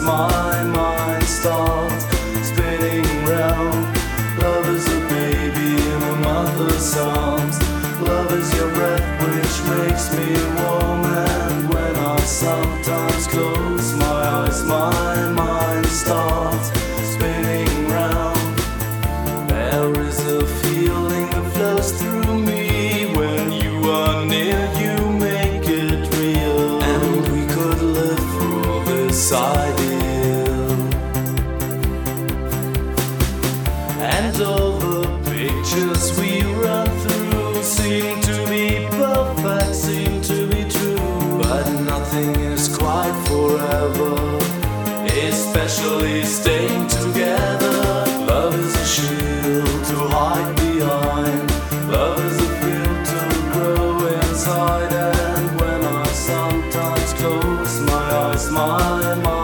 my mind starts spinning. Love is a baby a mother's arms. Love is your breath which makes me beside you And all the pictures we run through seem to be perfect, seem to be true. But nothing is quite forever Especially staying together. Love is a shield to hide. my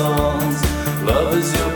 songs. Love is your